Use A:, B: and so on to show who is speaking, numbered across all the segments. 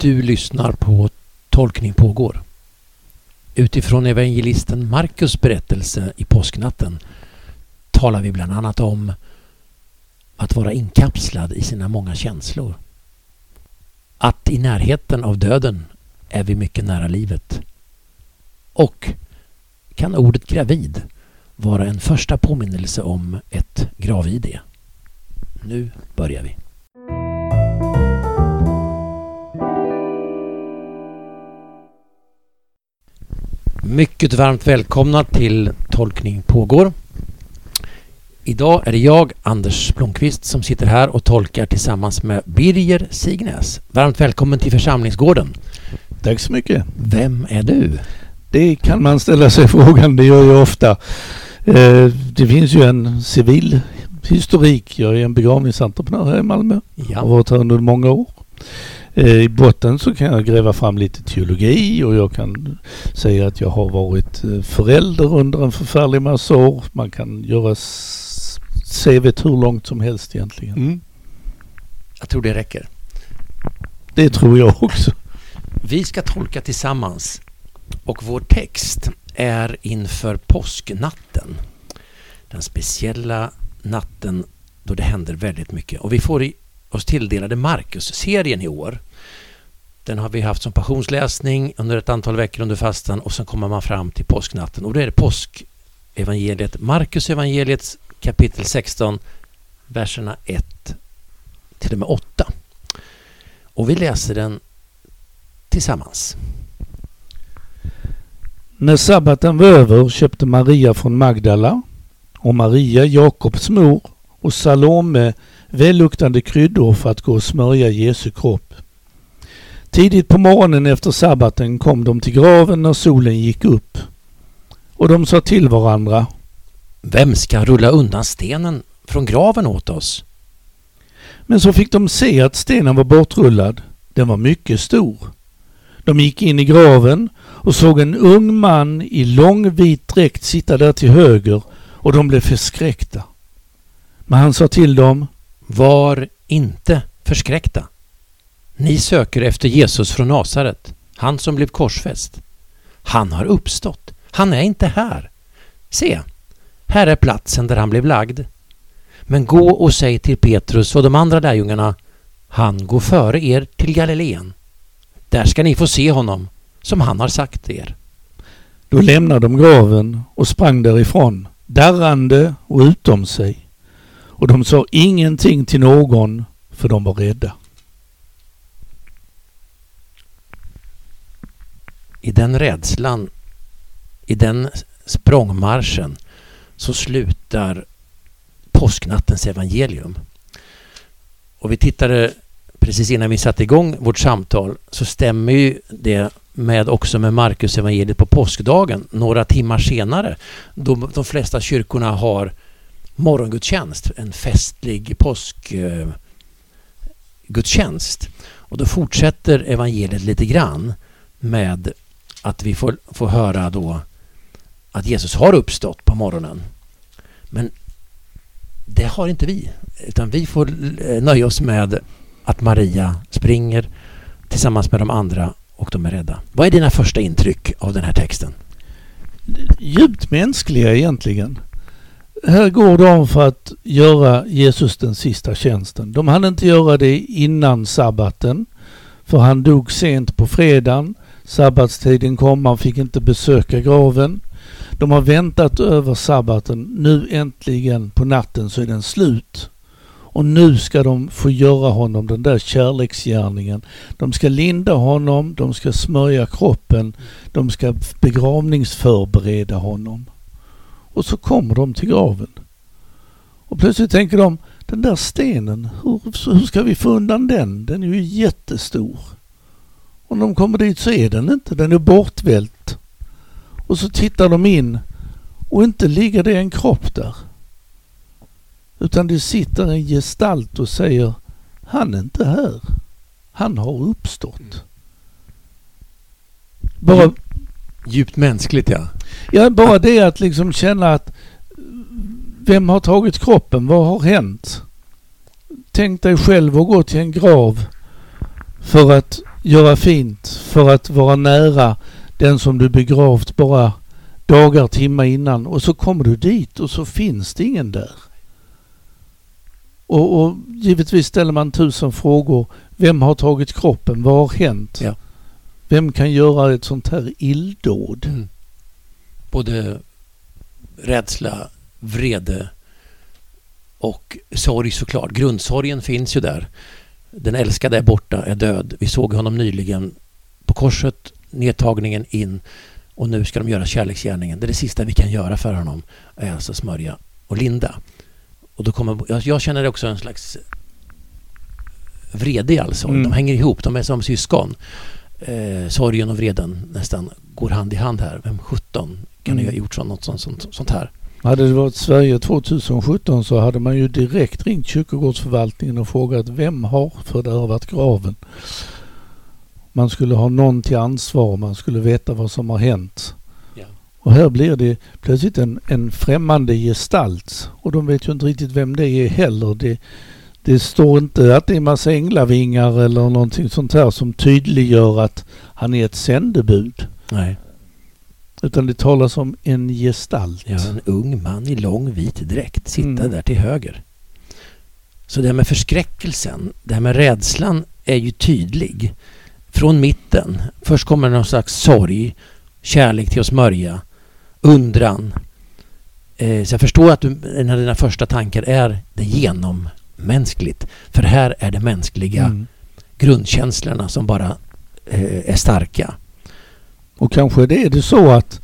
A: Du lyssnar på Tolkning pågår. Utifrån evangelisten Markus berättelse i påsknatten talar vi bland annat om att vara inkapslad i sina många känslor. Att i närheten av döden är vi mycket nära livet. Och kan ordet gravid vara en första påminnelse om ett gravid Nu börjar vi. Mycket varmt välkomna till Tolkning pågår. Idag är det jag, Anders Blomqvist, som sitter här och tolkar tillsammans med Birger Signäs. Varmt välkommen till församlingsgården.
B: Tack så mycket.
A: Vem är du?
B: Det kan man ställa sig frågan, det gör jag ofta. Eh, det finns ju en civil historik. Jag är en begravningsentreprenör här i Malmö. Ja. Har varit här under många år. Eh, I botten så kan jag gräva fram lite teologi och jag kan säga att jag har varit eh, förälder under en förfärlig massa år. Man kan göra CVt hur långt som helst egentligen. Mm.
A: Jag tror det räcker.
B: Det tror jag också.
A: Vi ska tolka tillsammans och vår text är inför påsknatten. Den speciella natten då det händer väldigt mycket. Och vi får oss tilldelade Markus-serien i år. Den har vi haft som passionsläsning under ett antal veckor under fastan och sen kommer man fram till påsknatten och då är det påskevangeliet, Markus evangeliets kapitel 16, verserna 1 till och med 8. Och vi läser den tillsammans.
B: När sabbaten var över köpte Maria från Magdala och Maria, Jakobs mor, och Salome välluktande kryddor för att gå och smörja Jesu kropp. Tidigt på morgonen efter sabbaten kom de till graven när solen gick upp. Och de sa till varandra.
A: Vem ska rulla undan stenen från graven åt oss?
B: Men så fick de se att stenen var bortrullad. Den var mycket stor. De gick in i graven och såg en ung man i lång vit dräkt sitta där till höger och de blev förskräckta. Men han sa till dem
A: var inte förskräckta. Ni söker efter Jesus från Nasaret, han som blev korsfäst. Han har uppstått. Han är inte här. Se, här är platsen där han blev lagd. Men gå och säg till Petrus och de andra lärjungarna, han går före er till Galileen. Där ska ni få se honom, som han har sagt er.
B: Då lämnade de graven och sprang därifrån, darrande och utom sig. Och de sa ingenting till någon, för de var rädda.
A: I den rädslan, i den språngmarschen, så slutar påsknattens evangelium. Och vi tittade precis innan vi satte igång vårt samtal så stämmer ju det med också med Markus evangeliet på påskdagen några timmar senare då de flesta kyrkorna har morgongudstjänst, en festlig påskgudstjänst. Och då fortsätter evangeliet lite grann med att vi får, får höra då att Jesus har uppstått på morgonen. Men det har inte vi, utan vi får eh, nöja oss med att Maria springer tillsammans med de andra och de är rädda. Vad är dina första intryck av den här texten?
B: Djupt mänskliga egentligen. Här går de för att göra Jesus den sista tjänsten. De hann inte göra det innan sabbaten, för han dog sent på fredagen. Sabbatstiden kom, man fick inte besöka graven. De har väntat över sabbaten. Nu äntligen på natten så är den slut. Och nu ska de få göra honom den där kärleksgärningen. De ska linda honom, de ska smörja kroppen, de ska begravningsförbereda honom. Och så kommer de till graven. Och plötsligt tänker de, den där stenen, hur, hur ska vi få undan den? Den är ju jättestor. Och när de kommer dit så är den inte, den är bortvält. Och så tittar de in och inte ligger det en kropp där. Utan det sitter en gestalt och säger han är inte här. Han har uppstått.
A: Bara, Djupt mänskligt ja.
B: Ja, bara det att liksom känna att vem har tagit kroppen? Vad har hänt? Tänk dig själv att gå till en grav för att göra fint, för att vara nära den som du begravt bara dagar, timmar innan och så kommer du dit och så finns det ingen där. Och, och givetvis ställer man tusen frågor. Vem har tagit kroppen? Vad har hänt?
A: Ja.
B: Vem kan göra ett sånt här illdåd?
A: Mm. Både rädsla, vrede och sorg såklart. Grundsorgen finns ju där. Den älskade är borta, är död. Vi såg honom nyligen på korset, nedtagningen in och nu ska de göra kärleksgärningen. Det är det sista vi kan göra för honom, är alltså smörja och linda. Och då kommer, jag, känner också en slags vrede i all sorg.
B: Mm.
A: De hänger ihop, de är som syskon. Eh, sorgen och vreden nästan går hand i hand här. Vem 17 kan
B: Mm.
A: ju ha gjort så, något sånt, sånt, sånt här?
B: Hade det varit Sverige 2017 så hade man ju direkt ringt kyrkogårdsförvaltningen och frågat vem har fördärvat graven? Man skulle ha någon till ansvar, man skulle veta vad som har hänt.
A: Ja.
B: Och här blir det plötsligt en, en främmande gestalt och de vet ju inte riktigt vem det är heller. Det, det står inte att det är massa änglavingar eller någonting sånt här som tydliggör att han är ett sändebud.
A: Nej.
B: Utan det talas om en gestalt.
A: Ja, en ung man i lång vit dräkt sitta
B: Mm.
A: där till höger. Så det här med förskräckelsen, det här med rädslan är ju tydlig. Från mitten. Först kommer någon slags sorg, kärlek till att smörja, undran. Eh, så jag förstår att du, en av dina första tankar är det genommänskligt. För här är det mänskliga
B: Mm.
A: grundkänslorna som bara eh, är starka.
B: Och kanske det är det så att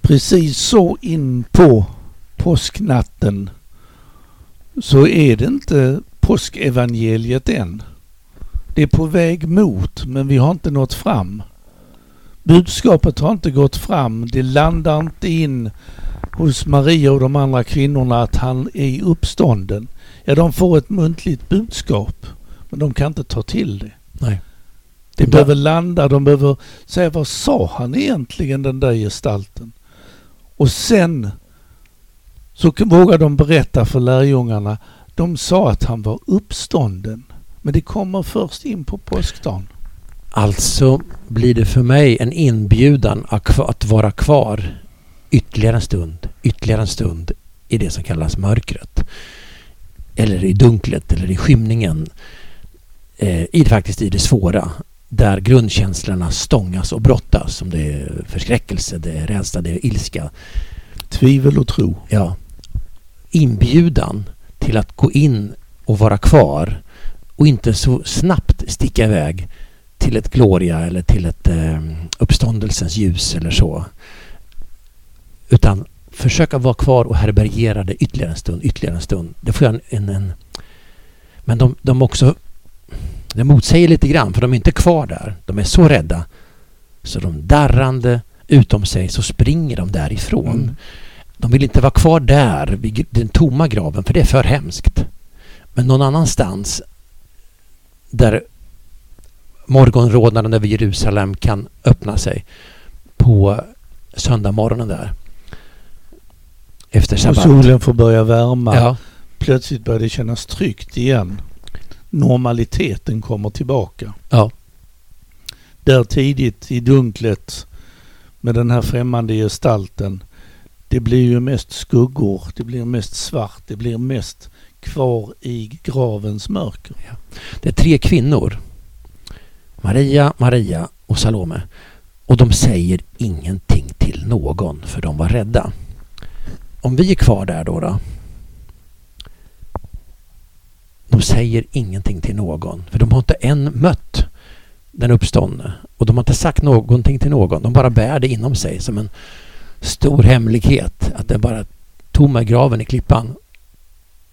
B: precis så in på påsknatten så är det inte påskevangeliet än. Det är på väg mot men vi har inte nått fram. Budskapet har inte gått fram. Det landar inte in hos Maria och de andra kvinnorna att han är uppstånden. Ja, de får ett muntligt budskap men de kan inte ta till det.
A: Nej.
B: De
A: Det
B: behöver landa, de behöver säga vad sa han egentligen den där gestalten? Och sen så vågar de berätta för lärjungarna. De sa att han var uppstånden. Men det kommer först in på påskdagen.
A: Alltså blir det för mig en inbjudan att vara kvar ytterligare en stund, ytterligare en stund i det som kallas mörkret. Eller i dunklet eller i skymningen. Eh, i, faktiskt i det svåra. Där grundkänslorna stångas och brottas. Om det är förskräckelse, det är rädsla, det är ilska.
B: Tvivel och tro.
A: Ja. Inbjudan till att gå in och vara kvar och inte så snabbt sticka iväg till ett gloria eller till ett eh, uppståndelsens ljus eller så. Utan försöka vara kvar och härbärgera det ytterligare en stund, ytterligare en stund. Det får jag en, en, en men de, de också det motsäger lite grann för de är inte kvar där. De är så rädda så de darrande utom sig så springer de därifrån.
B: Mm.
A: De vill inte vara kvar där vid den tomma graven för det är för hemskt. Men någon annanstans där morgonrodnaden över Jerusalem kan öppna sig på söndagmorgonen där. Efter
B: Och
A: sabbat.
B: solen får börja värma.
A: Ja,
B: Plötsligt börjar det kännas tryggt igen. Normaliteten kommer tillbaka.
A: ja,
B: Där tidigt i dunklet med den här främmande gestalten. Det blir ju mest skuggor, det blir mest svart, det blir mest kvar i gravens mörker.
A: det är tre kvinnor. Maria, Maria och Salome. Och de säger ingenting till någon för de var rädda. Om vi är kvar där då, då de säger ingenting till någon. För de har inte än mött den uppståndne. Och de har inte sagt någonting till någon. De bara bär det inom sig som en stor hemlighet. Att det är bara tomma graven i klippan.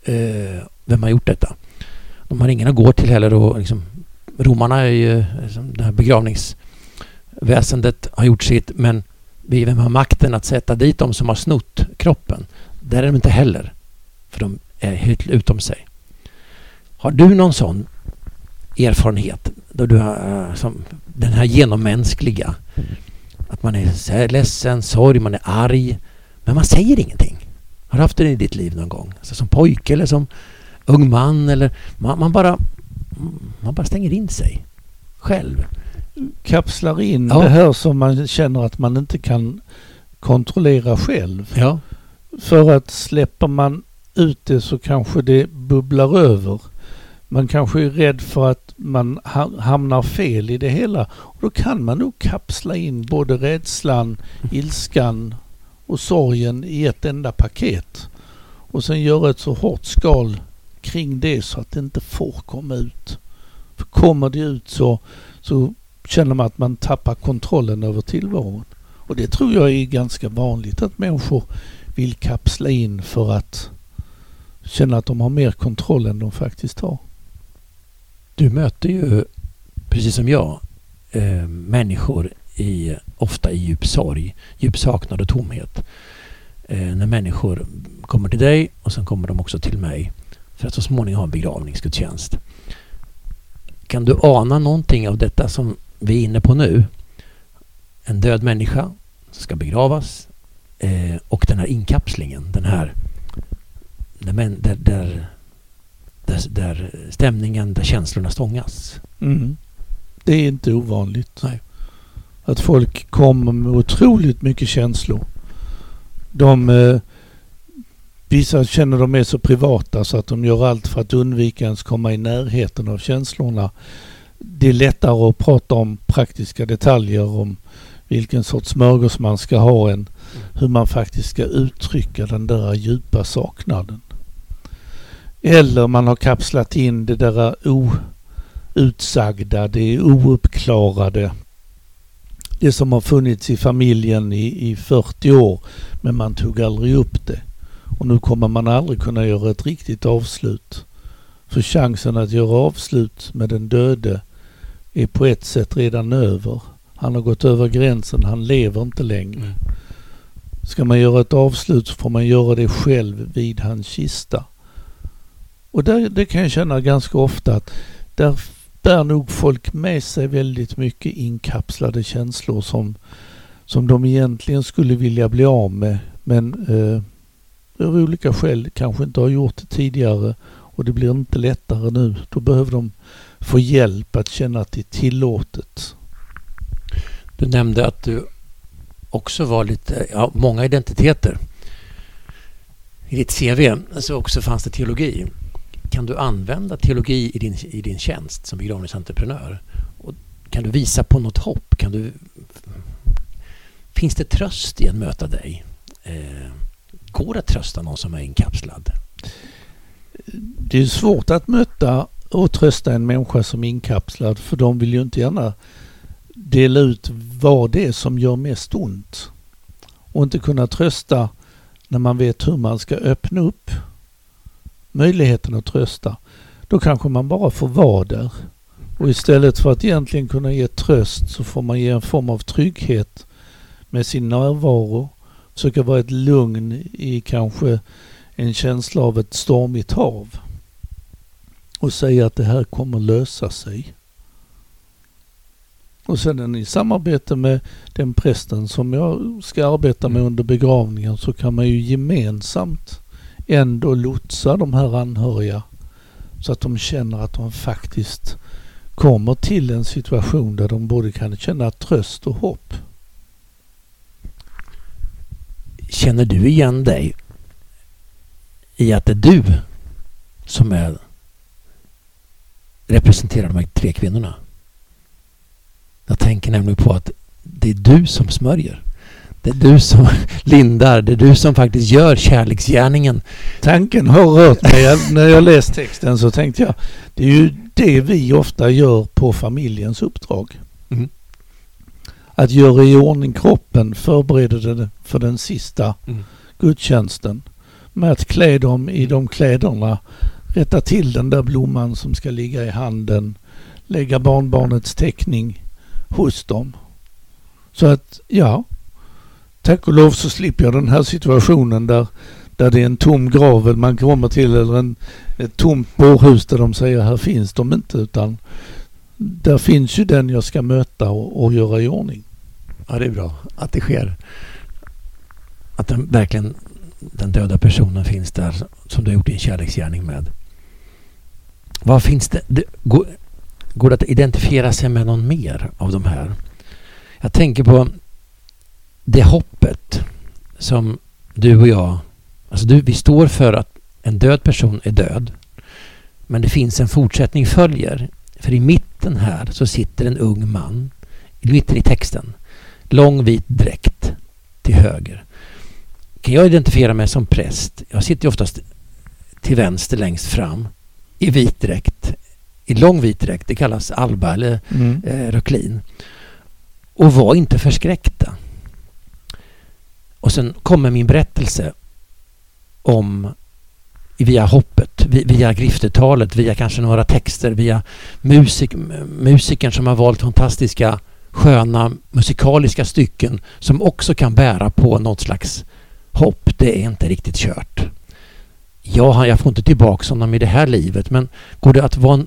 A: Eh, vem har gjort detta? De har ingen att gå till heller. Och liksom, romarna är ju... Liksom, det här begravningsväsendet har gjort sitt. Men vi, vem har makten att sätta dit de som har snott kroppen? Där är de inte heller. För de är helt utom sig. Har du någon sån erfarenhet? Då du har, eh, som den här genommänskliga. Att man är ledsen, sorg, man är arg. Men man säger ingenting. Har du haft det i ditt liv någon gång? Alltså som pojke eller som ung man eller man, man bara man bara stänger in sig. själv.
B: Kapslar in
A: Ja.
B: det här som man känner att man inte kan kontrollera själv.
A: Ja.
B: För att släpper man ut det så kanske det bubblar över. Man kanske är rädd för att man hamnar fel i det hela. Och då kan man nog kapsla in både rädslan, ilskan och sorgen i ett enda paket. Och sen göra ett så hårt skal kring det så att det inte får komma ut. För kommer det ut så, så känner man att man tappar kontrollen över tillvaron. Och det tror jag är ganska vanligt att människor vill kapsla in för att känna att de har mer kontroll än de faktiskt har.
A: Du möter ju, precis som jag, eh, människor i, ofta i djup sorg, djup saknad och tomhet. Eh, när människor kommer till dig och sen kommer de också till mig för att så småningom ha en begravningsgudstjänst. Kan du ana någonting av detta som vi är inne på nu? En död människa som ska begravas eh, och den här inkapslingen, den här där, där, där, där, där stämningen, där känslorna stångas.
B: Mm. Det är inte ovanligt.
A: Nej.
B: Att folk kommer med otroligt mycket känslor. De, eh, vissa känner de är så privata så att de gör allt för att undvika ens komma i närheten av känslorna. Det är lättare att prata om praktiska detaljer om vilken sorts smörgås man ska ha än hur man faktiskt ska uttrycka den där djupa saknaden. Eller man har kapslat in det där outsagda, det ouppklarade. Det som har funnits i familjen i, i 40 år men man tog aldrig upp det. Och nu kommer man aldrig kunna göra ett riktigt avslut. För chansen att göra avslut med den döde är på ett sätt redan över. Han har gått över gränsen, han lever inte längre. Ska man göra ett avslut så får man göra det själv vid hans kista. Och där, det kan jag känna ganska ofta att där bär nog folk med sig väldigt mycket inkapslade känslor som, som de egentligen skulle vilja bli av med men eh, av olika skäl kanske inte har gjort det tidigare och det blir inte lättare nu. Då behöver de få hjälp att känna att det är tillåtet.
A: Du nämnde att du också var lite, ja, många identiteter. I ditt CV så också fanns det teologi. Kan du använda teologi i din, i din tjänst som begravningsentreprenör? Och kan du visa på något hopp? Kan du, finns det tröst i att möta dig? Eh, går det att trösta någon som är inkapslad?
B: Det är svårt att möta och trösta en människa som är inkapslad för de vill ju inte gärna dela ut vad det är som gör mest ont. Och inte kunna trösta när man vet hur man ska öppna upp möjligheten att trösta. Då kanske man bara får vara där. Och istället för att egentligen kunna ge tröst så får man ge en form av trygghet med sin närvaro. Försöka vara ett lugn i kanske en känsla av ett stormigt hav. Och säga att det här kommer lösa sig. Och sen i samarbete med den prästen som jag ska arbeta med under begravningen så kan man ju gemensamt ändå lotsa de här anhöriga så att de känner att de faktiskt kommer till en situation där de både kan känna tröst och hopp.
A: Känner du igen dig i att det är du som är representerar de här tre kvinnorna? Jag tänker nämligen på att det är du som smörjer. Det är du som lindar. Det är du som faktiskt gör kärleksgärningen.
B: Tanken har rört mig. När jag läst texten så tänkte jag det är ju det vi ofta gör på familjens uppdrag.
A: Mm.
B: Att göra i ordning kroppen, förbereda den för den sista
A: Mm.
B: gudstjänsten. Med att klä dem i de kläderna, rätta till den där blomman som ska ligga i handen, lägga barnbarnets teckning hos dem. Så att, ja, tack och lov så slipper jag den här situationen där, där det är en tom grav man kommer till eller en, ett tomt bårhus där de säger här finns de inte utan där finns ju den jag ska möta och, och göra i ordning.
A: Ja, det är bra att det sker. Att den, verkligen den döda personen finns där som du har gjort din kärleksgärning med. Vad finns det? det går, Går det att identifiera sig med någon mer av de här? Jag tänker på det hoppet som du och jag... Alltså du, vi står för att en död person är död. Men det finns en fortsättning följer. För i mitten här så sitter en ung man. I mitten i texten. Lång vit dräkt till höger. Kan jag identifiera mig som präst? Jag sitter ju oftast till vänster längst fram. I vit dräkt. I lång vit dräkt. Det kallas alba eller mm. eh, röklin. Och var inte förskräckta. Och sen kommer min berättelse om via hoppet, via griftetalet, via kanske några texter, via musik, musikern som har valt fantastiska sköna musikaliska stycken som också kan bära på något slags hopp. Det är inte riktigt kört. Ja, jag får inte tillbaka honom i det här livet men går det att, vara,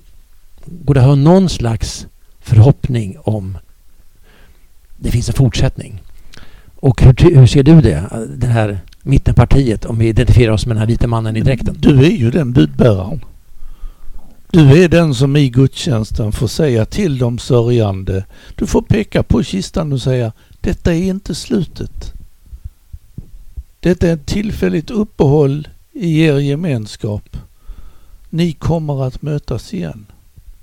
A: går det att ha någon slags förhoppning om det finns en fortsättning? Och hur, hur ser du det? Det här mittenpartiet om vi identifierar oss med den här vita mannen i dräkten.
B: Du är ju den budbäraren. Du är den som i gudstjänsten får säga till de sörjande. Du får peka på kistan och säga detta är inte slutet. Detta är ett tillfälligt uppehåll i er gemenskap. Ni kommer att mötas igen.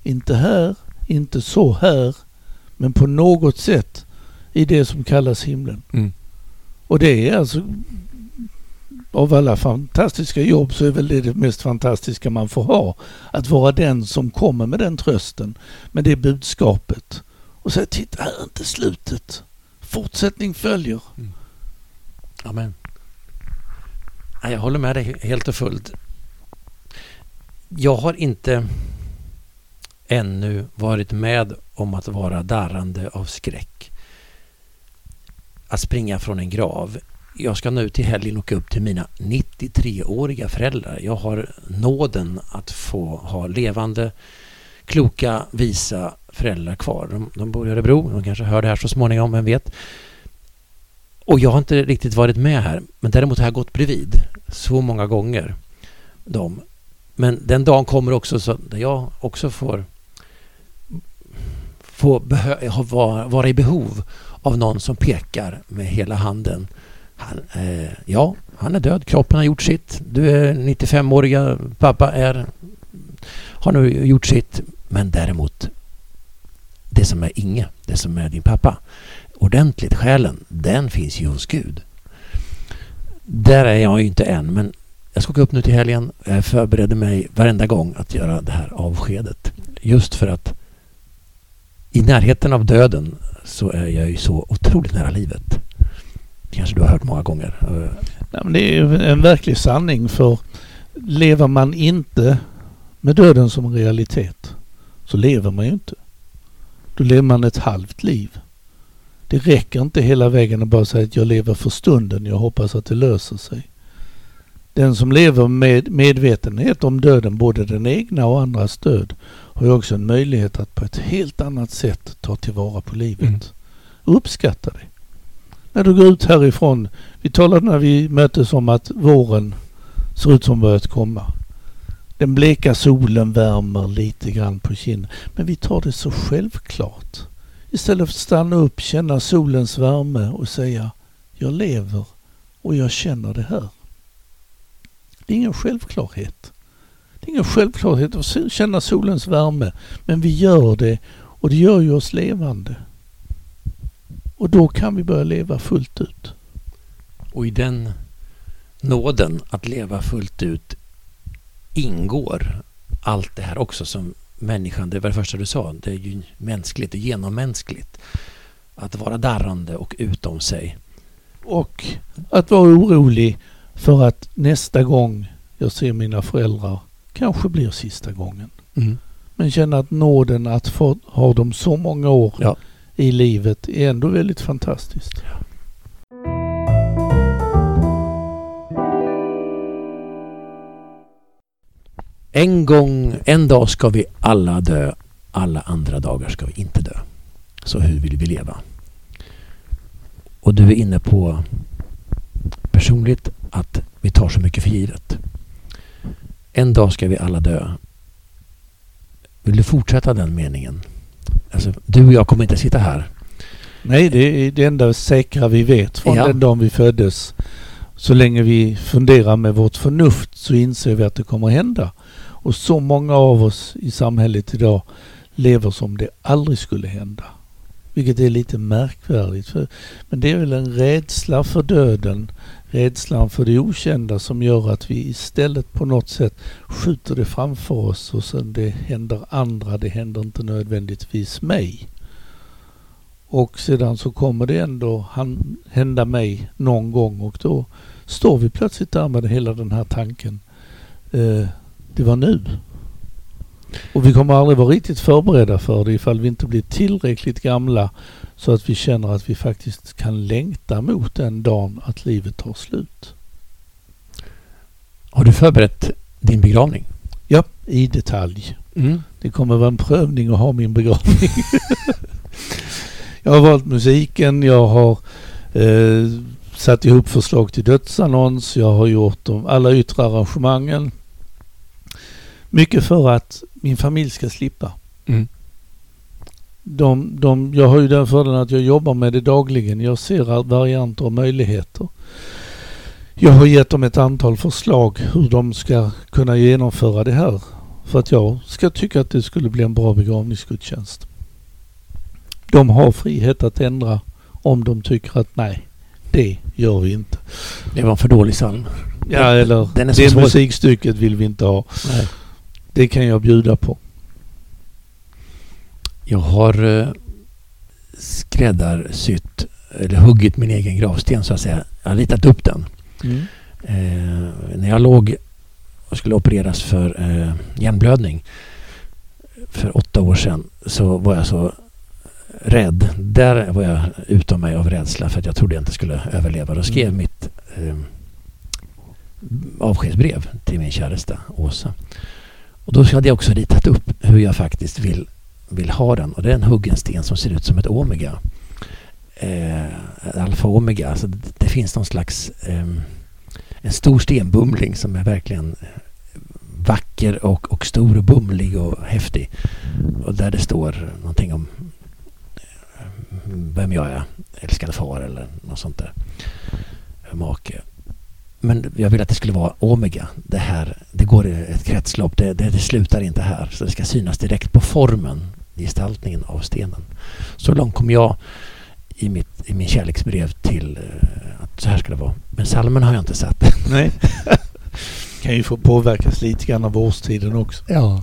B: Inte här, inte så här, men på något sätt i det som kallas himlen. Mm. Och det är alltså av alla fantastiska jobb så är väl det det mest fantastiska man får ha. Att vara den som kommer med den trösten, med det budskapet. Och säga, titta här är inte slutet. Fortsättning följer. Mm.
A: Amen. Jag håller med dig helt och fullt. Jag har inte ännu varit med om att vara darrande av skräck. Att springa från en grav jag ska nu till helgen åka upp till mina 93-åriga föräldrar. Jag har nåden att få ha levande, kloka, visa föräldrar kvar. De, de bor i Örebro, de kanske hör det här så småningom, vem vet. Och jag har inte riktigt varit med här, men däremot har jag gått bredvid så många gånger. Dem. Men den dagen kommer också så där jag också får, får vara, vara i behov av någon som pekar med hela handen han, eh, ja, han är död. Kroppen har gjort sitt. Du är 95-åriga pappa är, har nu gjort sitt. Men däremot det som är Inge, det som är din pappa. Ordentligt, själen, den finns ju hos Gud. Där är jag ju inte än, men jag ska åka upp nu till helgen. Jag förbereder mig varenda gång att göra det här avskedet. Just för att i närheten av döden så är jag ju så otroligt nära livet Det kanske du har hört många gånger.
B: Eh, Nej, men det är en verklig sanning för lever man inte med döden som en realitet så lever man ju inte. Då lever man ett halvt liv. Det räcker inte hela vägen att bara säga att jag lever för stunden, jag hoppas att det löser sig. Den som lever med medvetenhet om döden, både den egna och andras död, har ju också en möjlighet att på ett helt annat sätt ta tillvara på livet. Mm. Uppskatta det när du går ut härifrån. Vi talade när vi möttes om att våren ser ut som börjat komma. Den bleka solen värmer lite grann på kinden. Men vi tar det så självklart. Istället för att stanna upp, känna solens värme och säga jag lever och jag känner det här. Det är ingen självklarhet. Det är ingen självklarhet att känna solens värme. Men vi gör det och det gör ju oss levande. Och då kan vi börja leva fullt ut.
A: Och i den nåden att leva fullt ut ingår allt det här också som människan, det var det första du sa, det är ju mänskligt och genommänskligt. Att vara darrande och utom sig.
B: Och att vara orolig för att nästa gång jag ser mina föräldrar kanske blir sista gången. Mm. Men känna att nåden att få ha dem så många år ja i livet är ändå väldigt fantastiskt.
A: En gång, en dag ska vi alla dö. Alla andra dagar ska vi inte dö. Så hur vill vi leva? Och du är inne på personligt att vi tar så mycket för givet. En dag ska vi alla dö. Vill du fortsätta den meningen? Alltså, du och jag kommer inte sitta här.
B: Nej, det är det enda säkra vi vet från
A: Ja.
B: den dagen vi föddes. Så länge vi funderar med vårt förnuft så inser vi att det kommer hända. Och så många av oss i samhället idag lever som det aldrig skulle hända. Vilket är lite märkvärdigt. För, men det är väl en rädsla för döden, rädslan för det okända som gör att vi istället på något sätt skjuter det framför oss och sen det händer andra, det händer inte nödvändigtvis mig. Och sedan så kommer det ändå hända mig någon gång och då står vi plötsligt där med hela den här tanken. Eh, det var nu. Och vi kommer aldrig vara riktigt förberedda för det ifall vi inte blir tillräckligt gamla så att vi känner att vi faktiskt kan längta mot den dagen att livet tar slut.
A: Har du förberett din begravning?
B: Ja, i detalj.
A: Mm.
B: Det kommer vara en prövning att ha min begravning. jag har valt musiken, jag har eh, satt ihop förslag till dödsannons, jag har gjort de, alla yttre arrangemangen. Mycket för att min familj ska slippa.
A: Mm.
B: De, de, jag har ju den fördelen att jag jobbar med det dagligen. Jag ser varianter och möjligheter. Jag har gett dem ett antal förslag hur de ska kunna genomföra det här. För att jag ska tycka att det skulle bli en bra begravningsgudstjänst. De har frihet att ändra om de tycker att nej, det gör vi inte.
A: Det var en för dålig psalm.
B: Ja, eller det musikstycket vill vi inte ha.
A: Nej.
B: Det kan jag bjuda på.
A: Jag har eh, skräddarsytt, eller huggit min egen gravsten så att säga. Jag har ritat upp den. Eh, när jag låg och skulle opereras för eh, hjärnblödning för åtta år sedan så var jag så rädd. Där var jag utav mig av rädsla för att jag trodde jag inte skulle överleva. Då skrev
B: Mm.
A: mitt eh, avskedsbrev till min käresta Åsa. Och då hade jag också ritat upp hur jag faktiskt vill, vill ha den. Och det är en huggen sten som ser ut som ett omega. Eh, Alfa-omega, Alltså det, det finns någon slags eh, en stor stenbumling som är verkligen vacker och, och stor och bumlig och häftig. Och där det står någonting om eh, vem jag är, älskade far eller något sånt där. Make. Men jag vill att det skulle vara omega. Det här, det går i ett kretslopp. Det, det, det slutar inte här. Så det ska synas direkt på formen, gestaltningen av stenen. Så långt kom jag i, mitt, i min kärleksbrev till eh, att så här ska det vara. Men salmen har jag inte satt.
B: Nej. kan ju få påverkas lite grann av årstiden också.
A: Ja.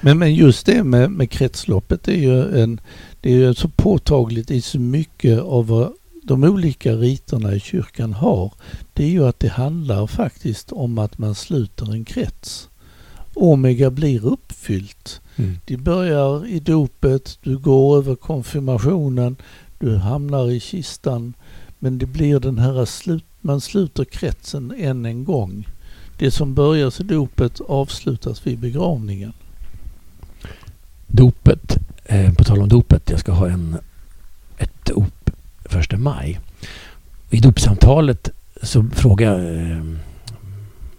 B: Men, men just det med, med kretsloppet är ju en, det är ju så påtagligt i så mycket av vad de olika riterna i kyrkan har. Det är ju att det handlar faktiskt om att man sluter en krets. Omega blir uppfyllt.
A: Mm.
B: Det börjar i dopet, du går över konfirmationen, du hamnar i kistan. Men det blir den här slut, man sluter kretsen än en gång. Det som börjar i dopet avslutas vid begravningen.
A: Dopet, eh, på tal om dopet, jag ska ha en, ett dop första maj. I dopsamtalet så frågar jag eh,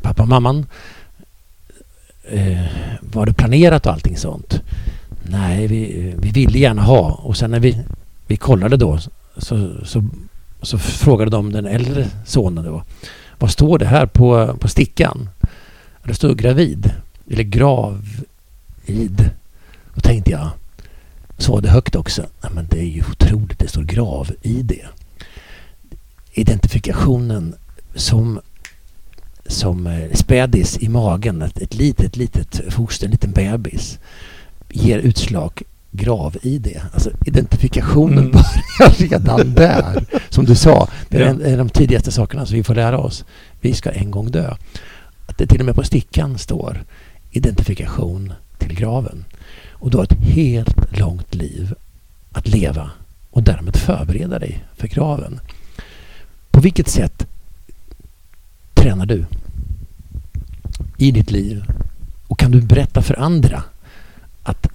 A: pappa och mamman eh, var det planerat och allting sånt? Nej, vi, vi ville gärna ha och sen när vi, vi kollade då så, så, så frågade de den äldre sonen då vad står det här på, på stickan? Det står gravid eller gravid. Då tänkte jag, sa det högt också, Nej, men det är ju otroligt, det står gravid. Identifikationen som, som eh, spädis i magen, ett, ett litet, litet foster, en liten bebis, ger utslag grav-id. Alltså identifikationen
B: Mm.
A: börjar redan där. Som du sa, det är
B: Ja.
A: en, en av de tidigaste sakerna som vi får lära oss. Vi ska en gång dö. Att det till och med på stickan står identifikation till graven. Och du har ett helt långt liv att leva och därmed förbereda dig för graven. På vilket sätt tränar du i ditt liv? Och kan du berätta för andra att,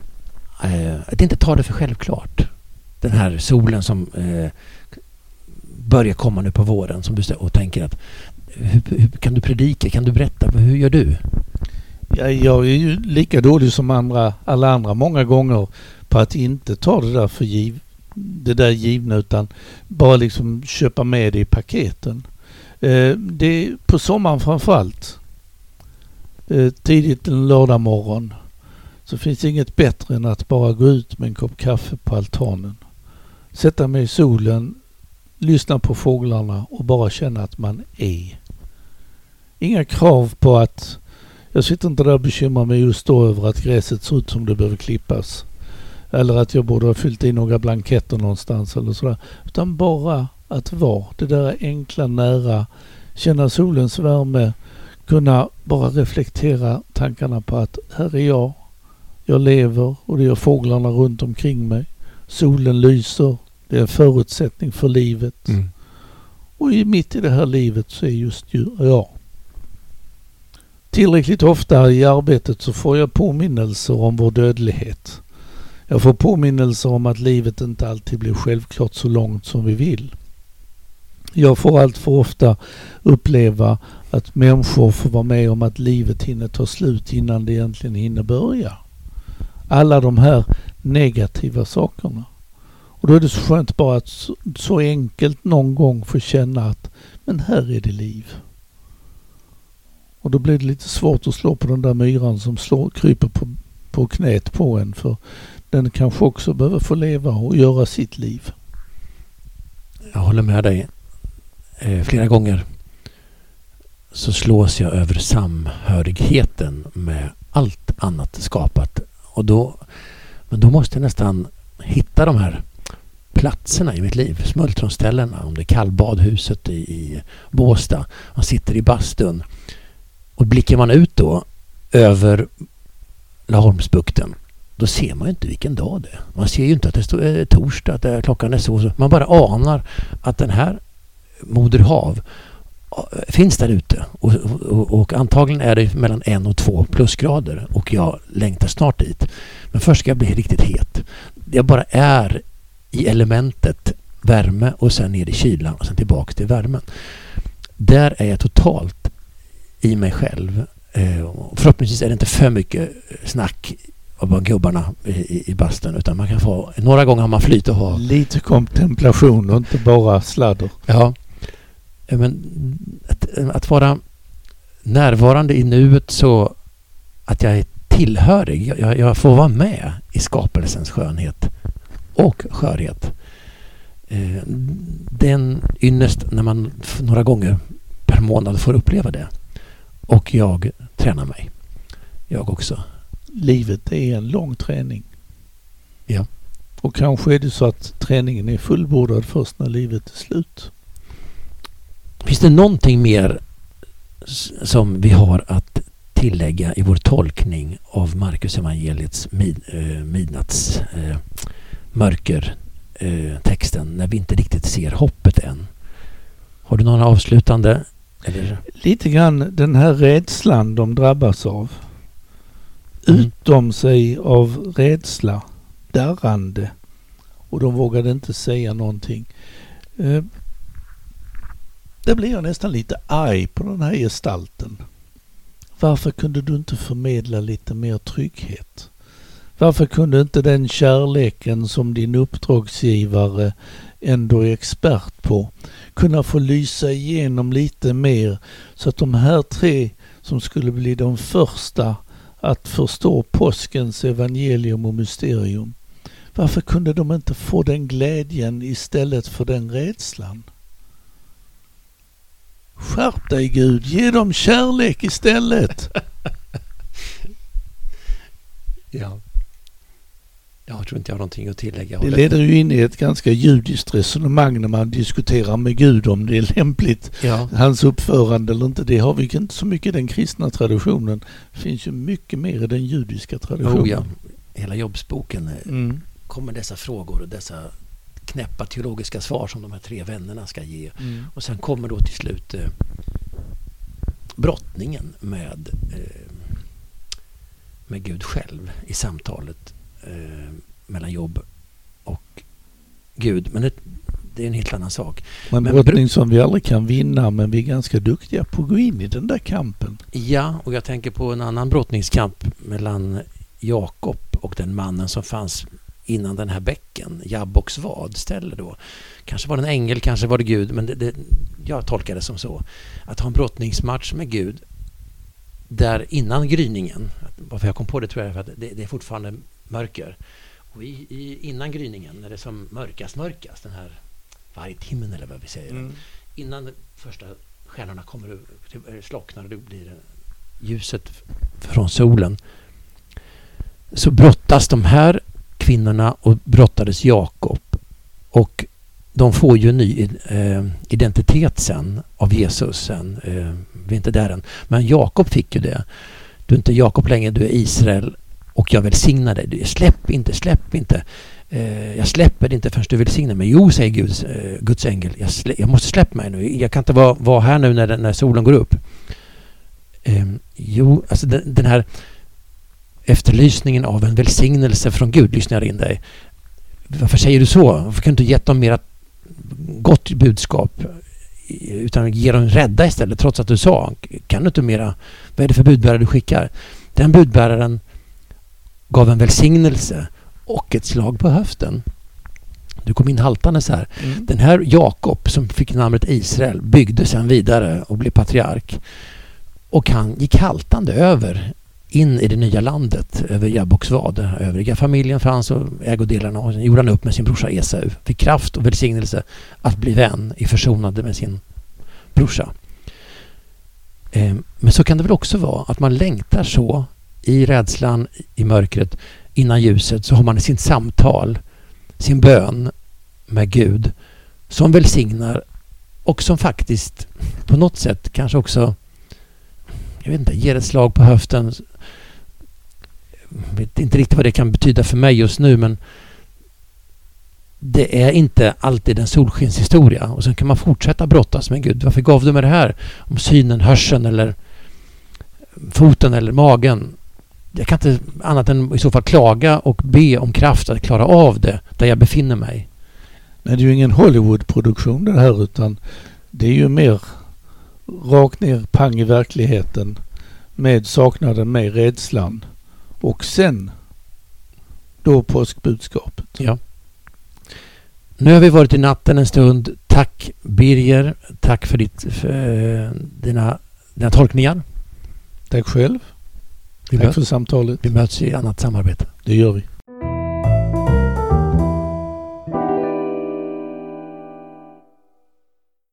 A: eh, att inte ta det för självklart? Den här solen som eh, börjar komma nu på våren som du och tänker att hur, hur kan du predika? Kan du berätta? Hur gör du?
B: Ja, jag är ju lika dålig som andra, alla andra många gånger på att inte ta det där för giv, det där givna utan bara liksom köpa med det i paketen. Eh, det är på sommaren framförallt. Eh, tidigt en lördag morgon så finns det inget bättre än att bara gå ut med en kopp kaffe på altanen. Sätta mig i solen, lyssna på fåglarna och bara känna att man är. Inga krav på att jag sitter inte där och bekymrar mig just då över att gräset ser ut som det behöver klippas. Eller att jag borde ha fyllt i några blanketter någonstans eller sådär. Utan bara att vara. Det där enkla, nära. Känna solens värme. Kunna bara reflektera tankarna på att här är jag. Jag lever och det gör fåglarna runt omkring mig. Solen lyser. Det är en förutsättning för livet.
A: Mm.
B: Och i, mitt i det här livet så är just jag. Tillräckligt ofta i arbetet så får jag påminnelser om vår dödlighet. Jag får påminnelser om att livet inte alltid blir självklart så långt som vi vill. Jag får allt för ofta uppleva att människor får vara med om att livet hinner ta slut innan det egentligen hinner börja. Alla de här negativa sakerna. Och då är det så skönt bara att så, så enkelt någon gång få känna att men här är det liv. Och då blir det lite svårt att slå på den där myran som slår, kryper på, på knät på en. För den kanske också behöver få leva och göra sitt liv.
A: Jag håller med dig. Eh, flera gånger så slås jag över samhörigheten med allt annat skapat. Och då, men då måste jag nästan hitta de här platserna i mitt liv. Smultronställena, om det är kallbadhuset i, i Båstad. Man sitter i bastun. Och blickar man ut då över Laholmsbukten då ser man ju inte vilken dag det är. Man ser ju inte att det är eh, torsdag, att klockan är så, så. Man bara anar att den här Moder hav finns där ute. Och, och, och, antagligen är det mellan en och två plusgrader och jag längtar snart dit. Men först ska jag bli riktigt het. Jag bara är i elementet värme och sen ner i kylan och sen tillbaka till värmen. Där är jag totalt i mig själv. Eh, förhoppningsvis är det inte för mycket snack av gubbarna i, i bastun utan man kan få, några gånger har man flyt och ha...
B: Lite kontemplation och inte bara sladder.
A: Ja. Men att, att vara närvarande i nuet så att jag är tillhörig. Jag, jag får vara med i skapelsens skönhet och skörhet. Eh, den ynnest när man några gånger per månad får uppleva det. Och jag tränar mig. Jag också
B: livet är en lång träning.
A: Ja.
B: Och kanske är det så att träningen är fullbordad först när livet är slut.
A: Finns det någonting mer som vi har att tillägga i vår tolkning av Markus evangeliets mid, eh, midnatts eh, mörker eh, texten när vi inte riktigt ser hoppet än? Har du några avslutande? Eller?
B: Lite grann den här rädslan de drabbas av. Mm. utom sig av rädsla, darrande. Och de vågade inte säga någonting. Där blir jag nästan lite arg på den här gestalten. Varför kunde du inte förmedla lite mer trygghet? Varför kunde inte den kärleken som din uppdragsgivare ändå är expert på kunna få lysa igenom lite mer så att de här tre som skulle bli de första att förstå påskens evangelium och mysterium. Varför kunde de inte få den glädjen istället för den rädslan? Skärp dig Gud, ge dem kärlek istället.
A: ja. Jag tror inte jag har någonting att tillägga.
B: Det leder ju in i ett ganska judiskt resonemang när man diskuterar med Gud om det är lämpligt, ja. hans uppförande eller inte. Det har vi inte så mycket i den kristna traditionen. Det finns ju mycket mer i den judiska traditionen. Oh ja.
A: Hela jobbsboken eh, mm. kommer dessa frågor och dessa knäppa teologiska svar som de här tre vännerna ska ge. Mm. Och sen kommer då till slut eh, brottningen med, eh, med Gud själv i samtalet eh, mellan jobb och Gud. Men det, det är en helt annan sak.
B: Men
A: Men
B: brottning som vi aldrig kan vinna men vi är ganska duktiga på att gå in i den där kampen.
A: Ja, och jag tänker på en annan brottningskamp mellan Jakob och den mannen som fanns innan den här bäcken, Jabboks vadställe då. Kanske var det en ängel, kanske var det Gud, men det, det, jag tolkar det som så. Att ha en brottningsmatch med Gud där innan gryningen, varför jag kom på det tror jag är för att det, det är fortfarande mörker. Och i, i, innan gryningen, när det är som mörkast, mörkast, den här vargtimmen eller vad vi säger. Innan de första stjärnorna kommer upp, till- slocknar och det blir ljuset från solen så brottas de här kvinnorna och brottades Jakob. Och de får ju en ny eh, identitet sen av Jesus. Sen. Eh, vi är inte där än. Men Jakob fick ju det. Du är inte Jakob längre, du är Israel och jag välsignar dig. Du- Släpp inte, släpp inte. Eh, jag släpper inte förrän du välsignar mig. Jo, säger Guds, eh, Guds ängel. Jag, slä, jag måste släppa mig nu. Jag kan inte vara, vara här nu när, när solen går upp. Eh, jo, alltså den, den här efterlysningen av en välsignelse från Gud lyssnar in dig. Varför säger du så? Varför kan du inte gett dem mer gott budskap utan ge dem rädda istället trots att du sa kan du inte mera vad är det för budbärare du skickar? Den budbäraren gav en välsignelse och ett slag på höften. Du kom in haltande så här.
B: Mm.
A: Den här Jakob som fick namnet Israel byggde sen vidare och blev patriark. Och han gick haltande över in i det nya landet över Jaboksvad. Övriga familjen fanns och ägodelarna och sen gjorde han upp med sin brorsa Esau. Fick kraft och välsignelse att bli vän i försonande med sin brorsa. Eh, men så kan det väl också vara att man längtar så i rädslan, i mörkret, innan ljuset så har man sitt samtal, sin bön med Gud som välsignar och som faktiskt på något sätt kanske också jag vet inte, ger ett slag på höften. Jag vet inte riktigt vad det kan betyda för mig just nu men det är inte alltid en solskenshistoria och sen kan man fortsätta brottas med Gud. Varför gav du mig det här? Om synen, hörseln eller foten eller magen. Jag kan inte annat än i så fall klaga och be om kraft att klara av det där jag befinner mig.
B: Nej, det är ju ingen Hollywoodproduktion det här utan det är ju mer rakt ner pang i verkligheten med saknaden, med rädslan och sen då påskbudskapet.
A: Ja. Nu har vi varit i natten en stund. Tack Birger. Tack för, ditt, för eh, dina, dina tolkningar.
B: Tack själv.
A: Vi,
B: Tack
A: möts,
B: för samtalet.
A: vi möts i annat samarbete.
B: Det gör vi.